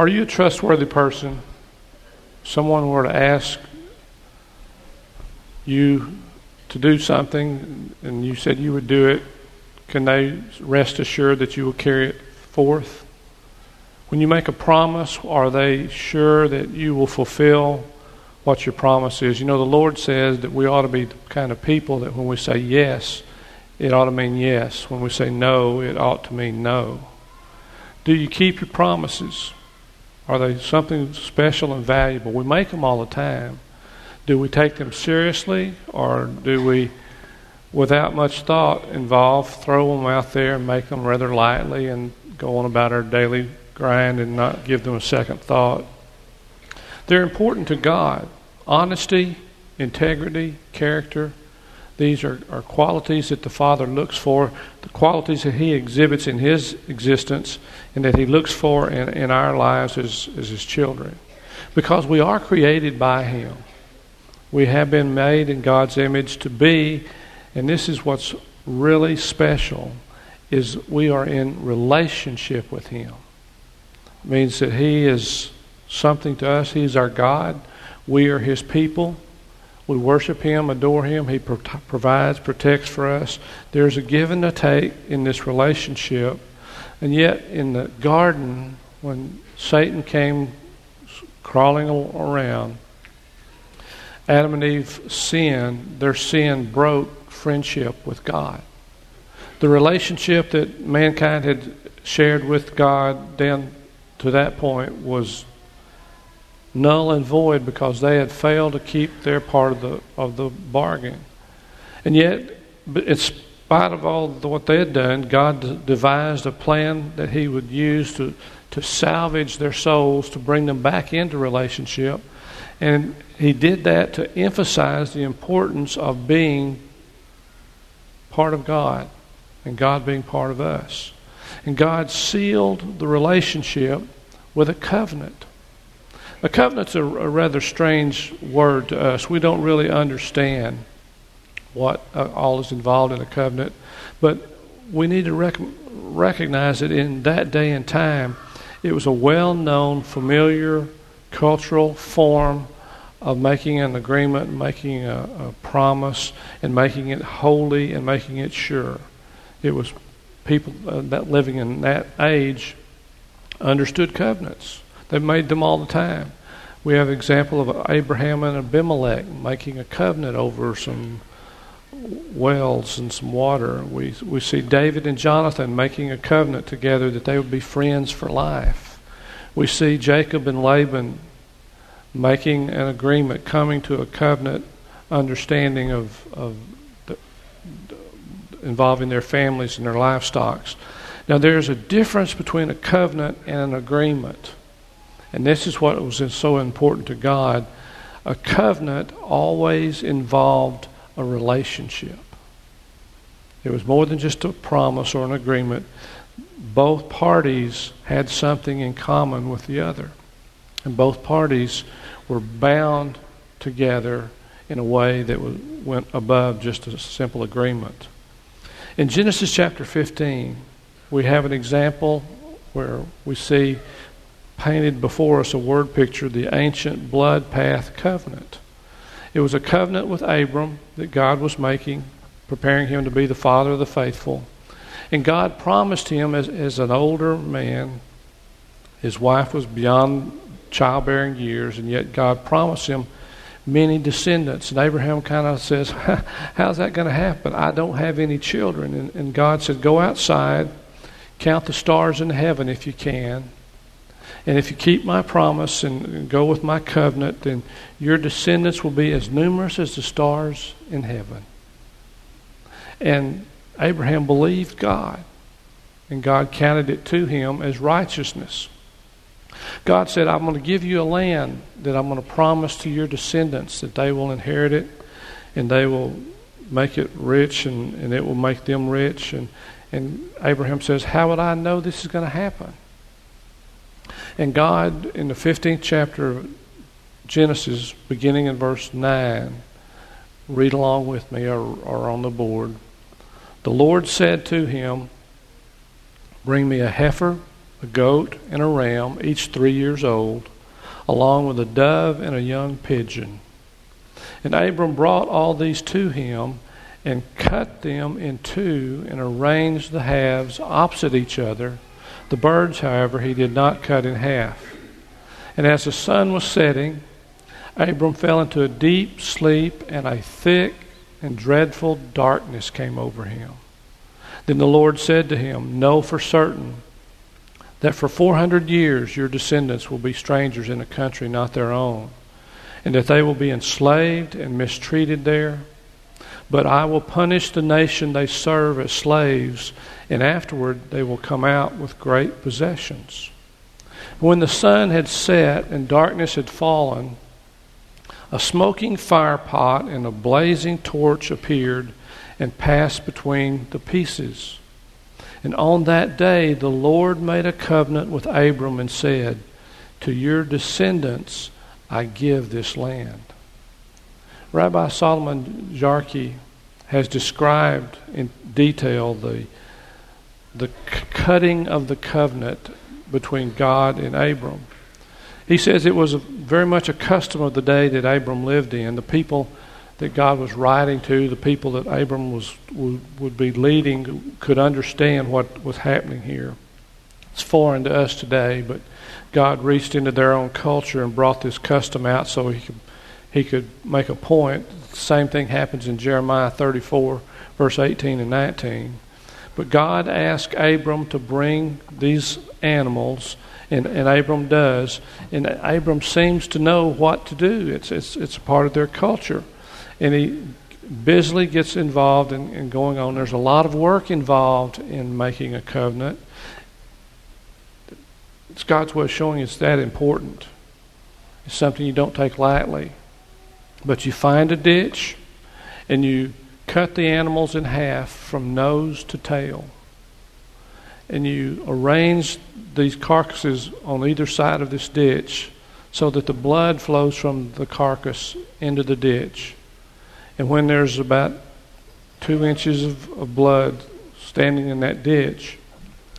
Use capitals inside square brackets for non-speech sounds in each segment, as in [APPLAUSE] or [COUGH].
Are you a trustworthy person? Someone were to ask you to do something and you said you would do it, can they rest assured that you will carry it forth? When you make a promise, are they sure that you will fulfill what your promise is? You know, the Lord says that we ought to be the kind of people that when we say yes, it ought to mean yes. When we say no, it ought to mean no. Do you keep your promises? Are they something special and valuable? We make them all the time. Do we take them seriously or do we, without much thought involved, throw them out there and make them rather lightly and go on about our daily grind and not give them a second thought? They're important to God. Honesty, integrity, character, these are, are qualities that the Father looks for, the qualities that He exhibits in His existence, and that He looks for in, in our lives as, as His children. Because we are created by Him. We have been made in God's image to be, and this is what's really special, is we are in relationship with Him. It means that He is something to us. He's our God. We are His people. We worship Him, adore Him. He pro- provides, protects for us. There's a give and a take in this relationship. And yet, in the garden, when Satan came crawling around, Adam and Eve sinned. Their sin broke friendship with God. The relationship that mankind had shared with God then to that point was null and void because they had failed to keep their part of the of the bargain. And yet, in spite of all what they had done, God devised a plan that He would use to to salvage their souls, to bring them back into relationship, and He did that to emphasize the importance of being part of God and God being part of us. And God sealed the relationship with a covenant. A covenant's a, a rather strange word to us. We don't really understand what uh, all is involved in a covenant, but we need to rec- recognize that in that day and time, it was a well known, familiar cultural form of making an agreement, making a, a, promise, and making it holy and making it sure. It was people uh, that living in that age understood covenants. They made them all the time. We have example of Abraham and Abimelech making a covenant over some wells and some water. We we see David and Jonathan making a covenant together that they would be friends for life. We see Jacob and Laban making an agreement, coming to a covenant understanding of of the, involving their families and their livestock. Now there's a difference between a covenant and an agreement. And this is what was so important to God. A covenant always involved a relationship. It was more than just a promise or an agreement. Both parties had something in common with the other. And both parties were bound together in a way that went above just a simple agreement. In Genesis chapter 15, we have an example where we see painted before us a word picture the ancient blood path covenant. It was a covenant with Abram that God was making, preparing him to be the father of the faithful. And God promised him as, as an older man, his wife was beyond childbearing years, and yet God promised him many descendants. And Abraham kind of says, [LAUGHS] How's that going to happen? I don't have any children. And, and God said, Go outside, count the stars in heaven if you can, and if you keep my promise and go with my covenant, then your descendants will be as numerous as the stars in heaven. And Abraham believed God, and God counted it to him as righteousness. God said, I'm going to give you a land that I'm going to promise to your descendants that they will inherit it and they will make it rich and, and it will make them rich. And, and Abraham says, How would I know this is going to happen? And God, in the 15th chapter of Genesis, beginning in verse 9, read along with me or, or on the board. The Lord said to him, Bring me a heifer a goat and a ram, each three years old, along with a dove and a young pigeon. And Abram brought all these to him and cut them in two and arranged the halves opposite each other. The birds, however, he did not cut in half. And as the sun was setting, Abram fell into a deep sleep, and a thick and dreadful darkness came over him. Then the Lord said to him, Know for certain that for 400 years your descendants will be strangers in a country not their own, and that they will be enslaved and mistreated there. But I will punish the nation they serve as slaves, and afterward they will come out with great possessions. When the sun had set and darkness had fallen, a smoking fire pot and a blazing torch appeared and passed between the pieces. And on that day the Lord made a covenant with Abram and said, To your descendants I give this land. Rabbi Solomon Jarchi has described in detail the, the cutting of the covenant between God and Abram. He says it was a, very much a custom of the day that Abram lived in. The people that God was writing to, the people that Abram was would, would be leading, could understand what was happening here. It's foreign to us today, but God reached into their own culture and brought this custom out so he could he could make a point. The same thing happens in Jeremiah 34, verse 18 and 19. But God asked Abram to bring these animals, and, and Abram does. And Abram seems to know what to do. It's, it's, it's a part of their culture. And he busily gets involved in, in going on. There's a lot of work involved in making a covenant. It's God's way of showing it's that important. It's something you don't take lightly. But you find a ditch and you cut the animals in half from nose to tail. And you arrange these carcasses on either side of this ditch so that the blood flows from the carcass into the ditch. And when there's about two inches of, of blood standing in that ditch,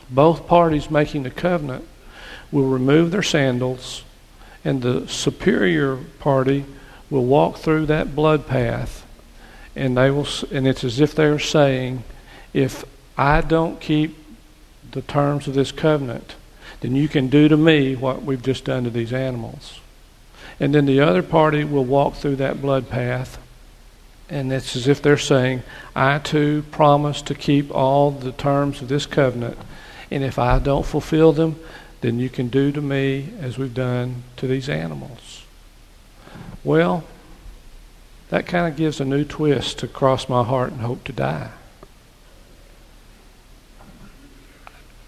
both parties making the covenant will remove their sandals, and the superior party will walk through that blood path, and they will, and it's as if they're saying, if I don't keep the terms of this covenant, then you can do to me what we've just done to these animals. And then the other party will walk through that blood path, and it's as if they're saying, I too promise to keep all the terms of this covenant, and if I don't fulfill them, then you can do to me as we've done to these animals. Well, that kind of gives a new twist to cross my heart and hope to die.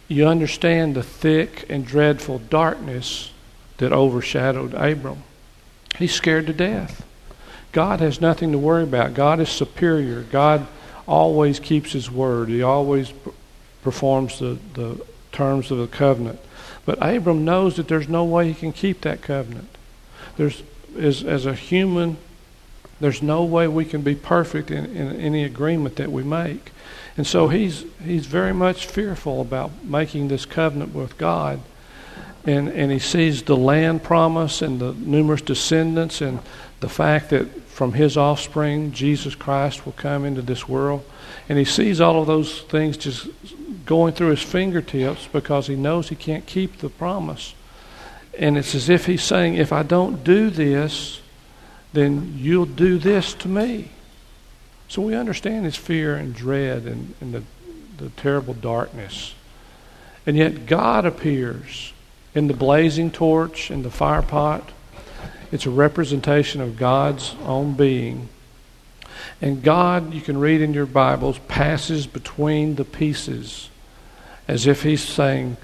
You understand the thick and dreadful darkness that overshadowed Abram. He's scared to death. God has nothing to worry about. God is superior. God always keeps his word. He always performs the, the terms of the covenant. But Abram knows that there's no way he can keep that covenant. There's as, as a human, there's no way we can be perfect in, in any agreement that we make. And so he's he's very much fearful about making this covenant with God. And and he sees the land promise and the numerous descendants and the fact that from his offspring Jesus Christ will come into this world. And he sees all of those things just going through his fingertips because he knows he can't keep the promise. And it's as if he's saying, if I don't do this, then you'll do this to me. So we understand his fear and dread and, and the, the terrible darkness. And yet God appears in the blazing torch and the fire pot. It's a representation of God's own being. And God, you can read in your Bibles, passes between the pieces as if he's saying,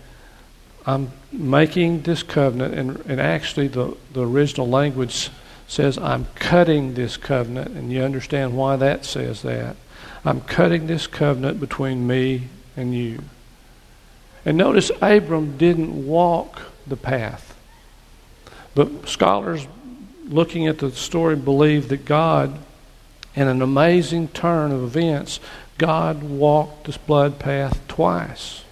I'm making this covenant, and, and actually the, the original language says, I'm cutting this covenant, and you understand why that says that. I'm cutting this covenant between me and you. And notice Abram didn't walk the path. But scholars looking at the story believe that God, in an amazing turn of events, God walked this blood path twice.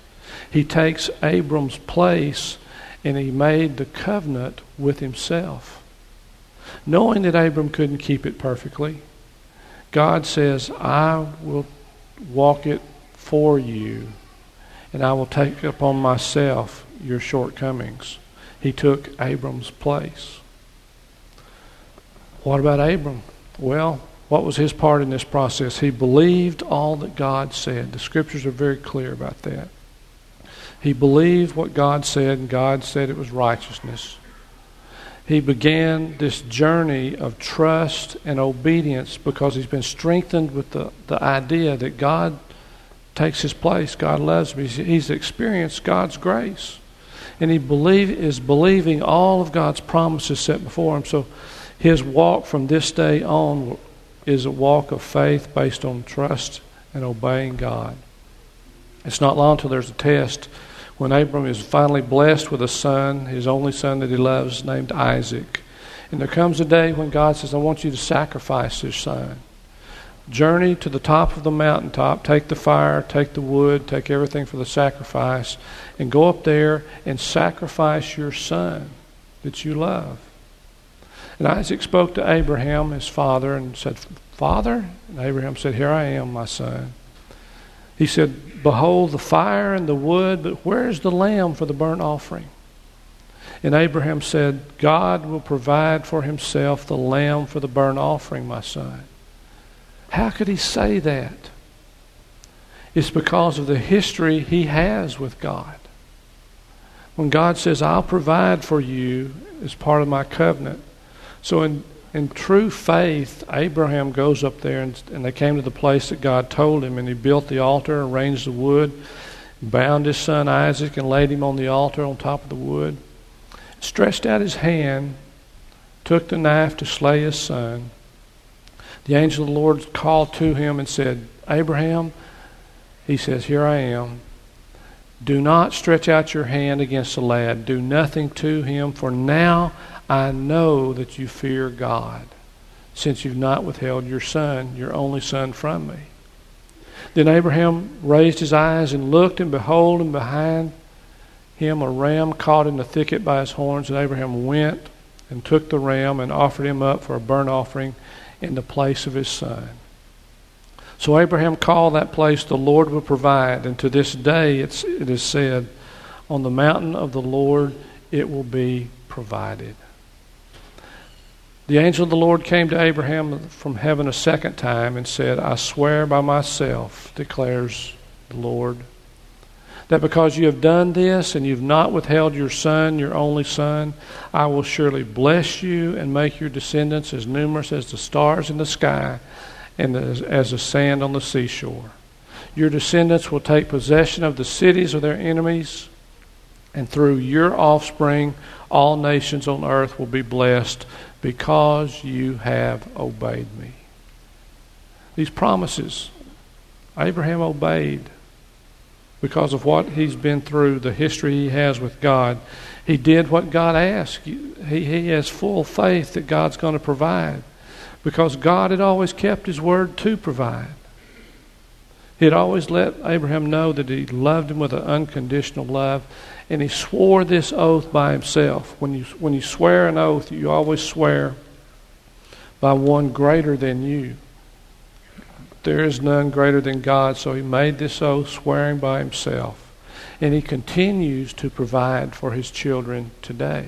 He takes Abram's place and he made the covenant with himself. Knowing that Abram couldn't keep it perfectly, God says, I will walk it for you, and I will take upon myself your shortcomings. He took Abram's place. What about Abram? Well, what was his part in this process? He believed all that God said. The scriptures are very clear about that. He believed what God said, and God said it was righteousness. He began this journey of trust and obedience because he's been strengthened with the, the idea that God takes his place. God loves me. He's experienced God's grace. And he believe, is believing all of God's promises set before him. So his walk from this day on is a walk of faith based on trust and obeying God. It's not long until there's a test when Abram is finally blessed with a son, his only son that he loves, named Isaac. And there comes a day when God says, I want you to sacrifice this son. Journey to the top of the mountaintop, take the fire, take the wood, take everything for the sacrifice, and go up there and sacrifice your son that you love. And Isaac spoke to Abraham, his father, and said, Father? And Abraham said, Here I am, my son. He said, Behold the fire and the wood, but where is the lamb for the burnt offering? And Abraham said, God will provide for himself the lamb for the burnt offering, my son. How could he say that? It's because of the history he has with God. When God says, I'll provide for you as part of my covenant, so in, in true faith, Abraham goes up there and, and they came to the place that God told him, and he built the altar, arranged the wood, bound his son Isaac, and laid him on the altar on top of the wood, stretched out his hand, took the knife to slay his son. The angel of the Lord called to him and said, Abraham, he says, Here I am. Do not stretch out your hand against the lad. Do nothing to him, for now I know that you fear God, since you've not withheld your son, your only son, from me. Then Abraham raised his eyes and looked, and behold, and behind him a ram caught in the thicket by his horns. And Abraham went and took the ram and offered him up for a burnt offering in the place of his son. So Abraham called that place the Lord will provide, and to this day it's, it is said, On the mountain of the Lord it will be provided. The angel of the Lord came to Abraham from heaven a second time and said, I swear by myself, declares the Lord, that because you have done this and you've not withheld your son, your only son, I will surely bless you and make your descendants as numerous as the stars in the sky and as, as the sand on the seashore. Your descendants will take possession of the cities of their enemies, and through your offspring, all nations on earth will be blessed because you have obeyed me. These promises, Abraham obeyed because of what he's been through, the history he has with God. He did what God asked. He, he has full faith that God's going to provide because God had always kept his word to provide. He had always let Abraham know that he loved him with an unconditional love and he swore this oath by himself. When you, when you swear an oath, you always swear by one greater than you. There is none greater than God, so he made this oath swearing by himself. And he continues to provide for his children today.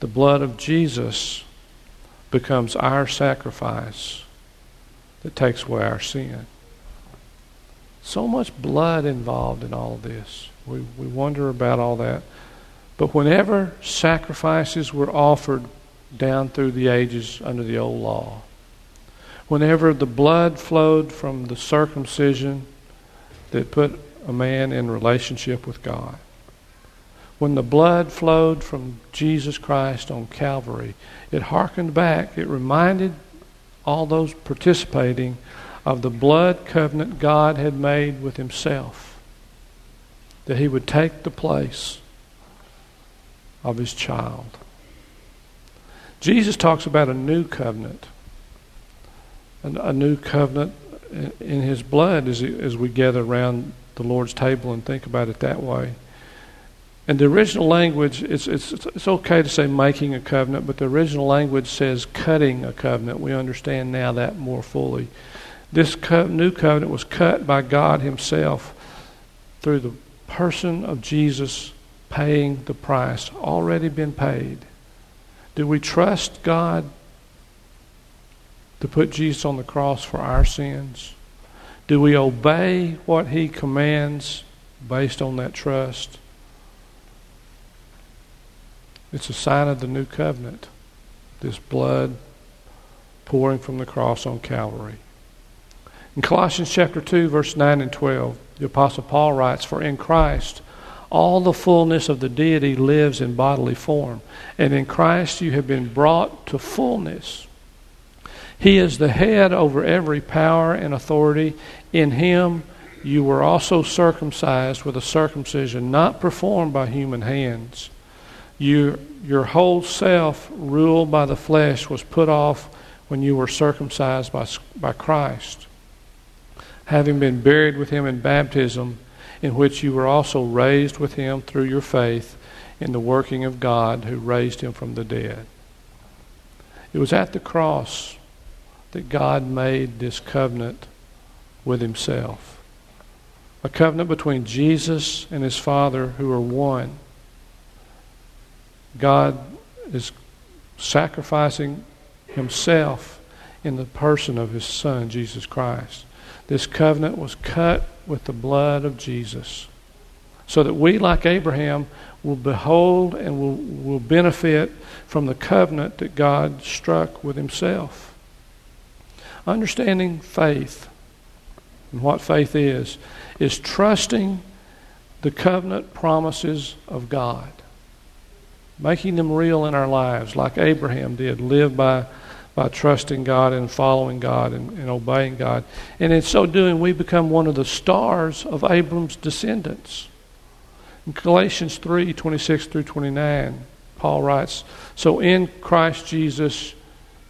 The blood of Jesus becomes our sacrifice that takes away our sin. So much blood involved in all this. We, we wonder about all that. But whenever sacrifices were offered down through the ages under the old law, whenever the blood flowed from the circumcision that put a man in relationship with God, when the blood flowed from Jesus Christ on Calvary, it harkened back, it reminded all those participating of the blood covenant God had made with Himself that he would take the place of his child. Jesus talks about a new covenant, a new covenant in his blood as, as we gather around the Lord's table and think about it that way. And the original language, it's, it's, it's okay to say making a covenant, but the original language says cutting a covenant. We understand now that more fully. This co- new covenant was cut by God Himself through the person of Jesus paying the price, already been paid. Do we trust God to put Jesus on the cross for our sins? Do we obey what He commands based on that trust? It's a sign of the new covenant, this blood pouring from the cross on Calvary. In Colossians chapter 2, verse 9 and 12, the Apostle Paul writes, For in Christ all the fullness of the deity lives in bodily form, and in Christ you have been brought to fullness. He is the head over every power and authority. In him you were also circumcised with a circumcision not performed by human hands you, your whole self, ruled by the flesh, was put off when you were circumcised by, by Christ, having been buried with him in baptism, in which you were also raised with him through your faith in the working of God who raised him from the dead. It was at the cross that God made this covenant with himself. A covenant between Jesus and his Father who are one. God is sacrificing himself in the person of his Son, Jesus Christ. This covenant was cut with the blood of Jesus so that we, like Abraham, will behold and will, will benefit from the covenant that God struck with himself. Understanding faith and what faith is, is trusting the covenant promises of God making them real in our lives, like Abraham did, live by, by trusting God and following God and, and obeying God. And in so doing, we become one of the stars of Abram's descendants. In Galatians 3 26 through 29, Paul writes, So in Christ Jesus,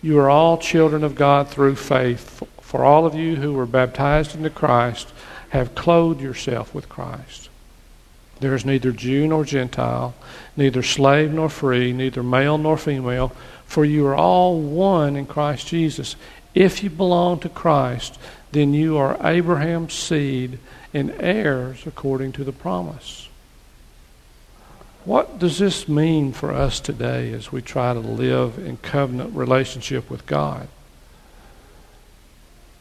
you are all children of God through faith. For all of you who were baptized into Christ have clothed yourself with Christ. There is neither Jew nor Gentile, neither slave nor free, neither male nor female, for you are all one in Christ Jesus. If you belong to Christ, then you are Abraham's seed and heirs according to the promise. What does this mean for us today as we try to live in covenant relationship with God?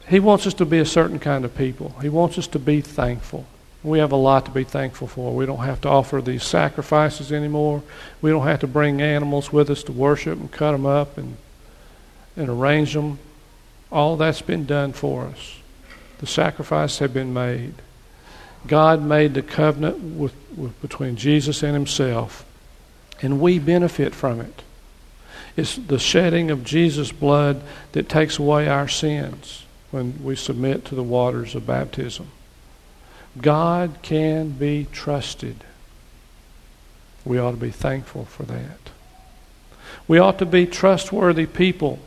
He wants us to be a certain kind of people. He wants us to be thankful. We have a lot to be thankful for. We don't have to offer these sacrifices anymore. We don't have to bring animals with us to worship and cut them up and, and arrange them. All that's been done for us. The sacrifices have been made. God made the covenant with, with, between Jesus and Himself, and we benefit from it. It's the shedding of Jesus' blood that takes away our sins when we submit to the waters of baptism. God can be trusted. We ought to be thankful for that. We ought to be trustworthy people.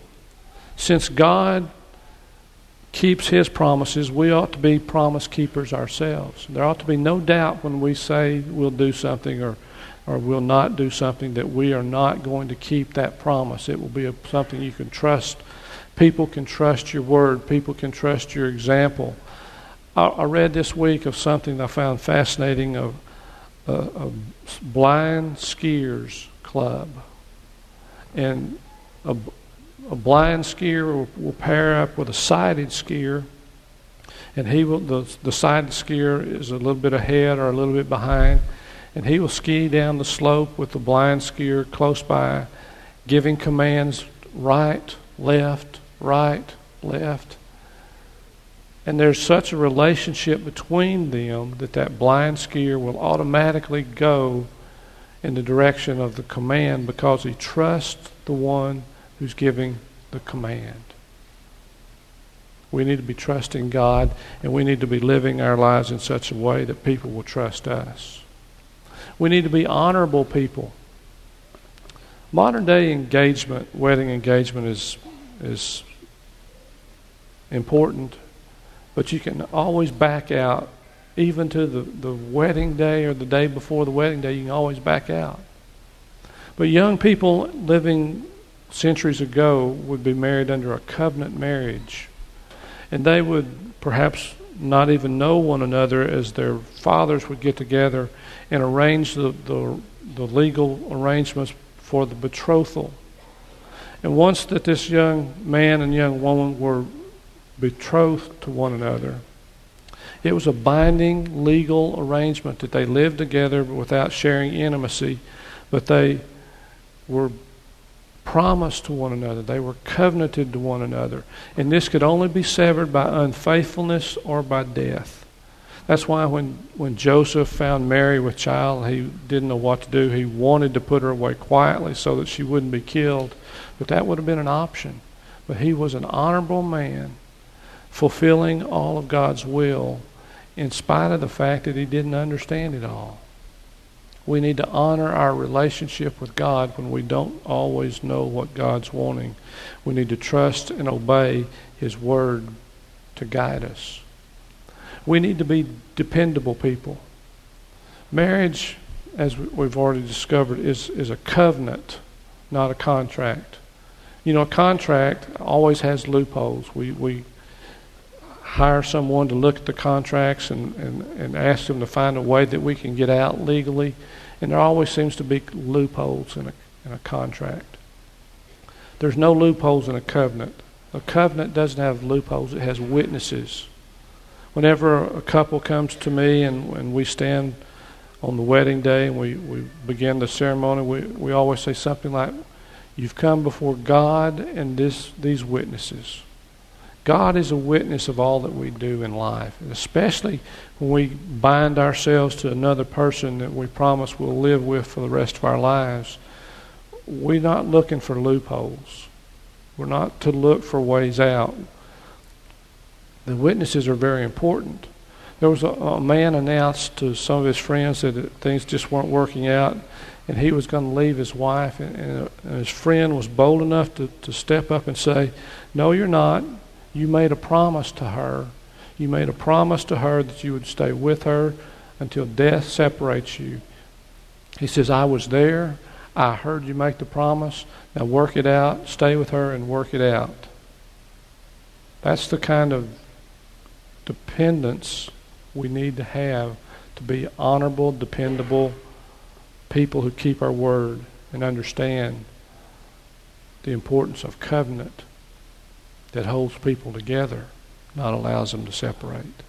Since God keeps His promises, we ought to be promise keepers ourselves. There ought to be no doubt when we say we'll do something or, or we'll not do something that we are not going to keep that promise. It will be a, something you can trust. People can trust your word, people can trust your example. I, read this week of something I found fascinating of uh, a, a blind skiers club. And a, a blind skier will, will, pair up with a sighted skier, and he will the the sighted skier is a little bit ahead or a little bit behind, and he will ski down the slope with the blind skier close by, giving commands right, left, right, left. And there's such a relationship between them that that blind skier will automatically go in the direction of the command because he trusts the one who's giving the command. We need to be trusting God and we need to be living our lives in such a way that people will trust us. We need to be honorable people. Modern day engagement, wedding engagement is is important but you can always back out even to the, the wedding day or the day before the wedding day, you can always back out. But young people living centuries ago would be married under a covenant marriage. And they would perhaps not even know one another as their fathers would get together and arrange the, the, the legal arrangements for the betrothal. And once that this young man and young woman were betrothed to one another, it was a binding legal arrangement that they lived together without sharing intimacy, but they were promised to one another. They were covenanted to one another. And this could only be severed by unfaithfulness or by death. That's why when, when Joseph found Mary with child, he didn't know what to do. He wanted to put her away quietly so that she wouldn't be killed. But that would have been an option. But he was an honorable man, fulfilling all of God's will in spite of the fact that he didn't understand it all. We need to honor our relationship with God when we don't always know what God's wanting. We need to trust and obey His Word to guide us. We need to be dependable people. Marriage, as we've already discovered, is, is a covenant, not a contract. You know, a contract always has loopholes. We, we hire someone to look at the contracts and, and, and ask them to find a way that we can get out legally. And there always seems to be loopholes in a, in a contract. There's no loopholes in a covenant. A covenant doesn't have loopholes, it has witnesses. Whenever a couple comes to me and, and we stand on the wedding day and we, we begin the ceremony, we, we always say something like, You've come before God and this, these witnesses. God is a witness of all that we do in life, especially when we bind ourselves to another person that we promise we'll live with for the rest of our lives. We're not looking for loopholes. We're not to look for ways out. The witnesses are very important. There was a, a man announced to some of his friends that things just weren't working out, and he was going to leave his wife, and, and, his friend was bold enough to, to step up and say, No, you're not you made a promise to her. You made a promise to her that you would stay with her until death separates you. He says, I was there. I heard you make the promise. Now work it out. Stay with her and work it out. That's the kind of dependence we need to have to be honorable, dependable people who keep our word and understand the importance of covenant that holds people together, not allows them to separate.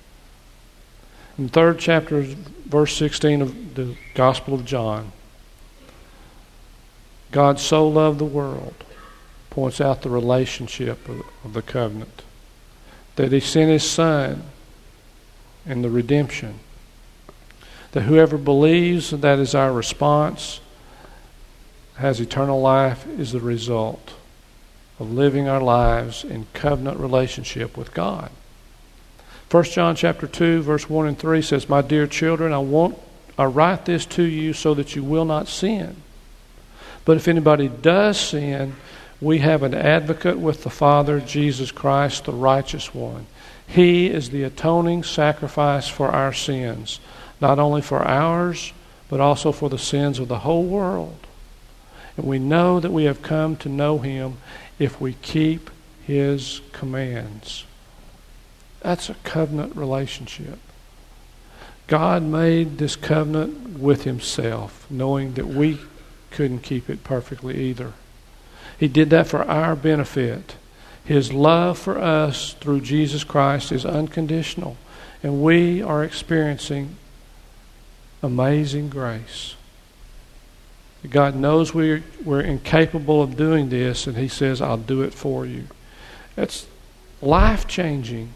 In the third chapter, verse 16 of the Gospel of John, God so loved the world, points out the relationship of, of the covenant, that He sent His Son in the redemption. That whoever believes that is our response has eternal life is the result of living our lives in covenant relationship with God. 1 John chapter 2 verse 1 and 3 says, "My dear children, I want I write this to you so that you will not sin. But if anybody does sin, we have an advocate with the Father, Jesus Christ, the righteous one. He is the atoning sacrifice for our sins, not only for ours, but also for the sins of the whole world. And we know that we have come to know him if we keep his commands. That's a covenant relationship. God made this covenant with himself, knowing that we couldn't keep it perfectly either. He did that for our benefit. His love for us through Jesus Christ is unconditional, and we are experiencing amazing grace. God knows we're, we're incapable of doing this, and He says, I'll do it for you. That's life changing.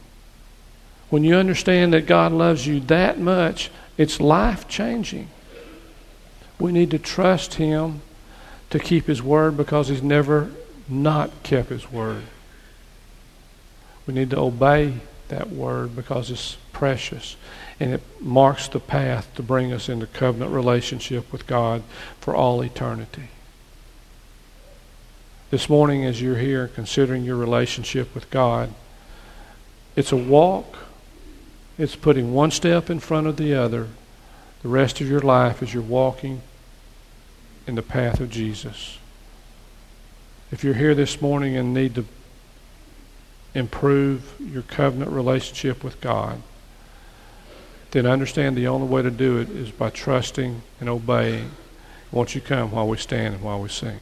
When you understand that God loves you that much, it's life changing. We need to trust Him to keep His word because He's never not kept His word. We need to obey that word because it's precious and it marks the path to bring us into covenant relationship with God for all eternity. This morning, as you're here considering your relationship with God, it's a walk It's putting one step in front of the other the rest of your life as you're walking in the path of Jesus. If you're here this morning and need to improve your covenant relationship with God, then understand the only way to do it is by trusting and obeying. Won't you come while we stand and while we sing?